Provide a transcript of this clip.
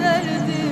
derdim